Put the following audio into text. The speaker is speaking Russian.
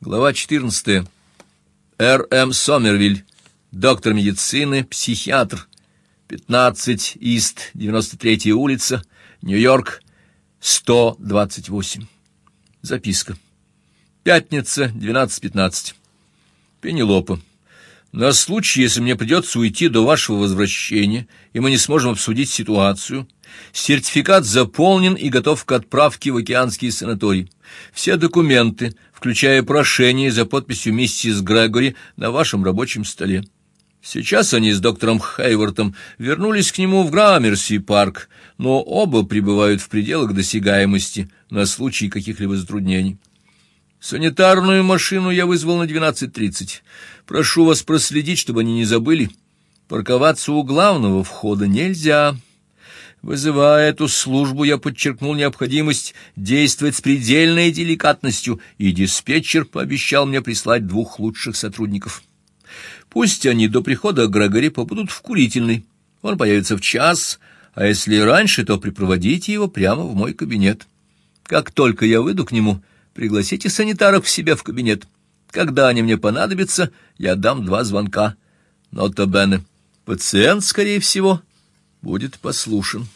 Глава 14. Р.М. Сомервиль, доктор медицины, психиатр. 15 Ист, 93-я улица, Нью-Йорк, 128. Записка. Пятница, 12:15. Пенелопа. На случай, если мне придется уйти до вашего возвращения, и мы не сможем обсудить ситуацию, сертификат заполнен и готов к отправке в океанский санаторий. Все документы, включая прошение за подписью миссис Грегори, на вашем рабочем столе. Сейчас они с доктором Хейвортом вернулись к нему в Граммерси-парк, но оба пребывают в пределах досягаемости на случай каких-либо затруднений. Санитарную машину я вызвал на 12:30. Прошу вас проследить, чтобы они не забыли. Парковаться у главного входа нельзя. Вызывая эту службу, я подчеркнул необходимость действовать с предельной деликатностью, и диспетчер пообещал мне прислать двух лучших сотрудников. Пусть они до прихода Грегори побудут в курительной. Он появится в час, а если раньше, то припроводите его прямо в мой кабинет. Как только я выйду к нему, пригласите санитаров к себе в кабинет. Когда они мне понадобятся, я дам два звонка. Нота бене. Пациент, скорее всего, будет послушен.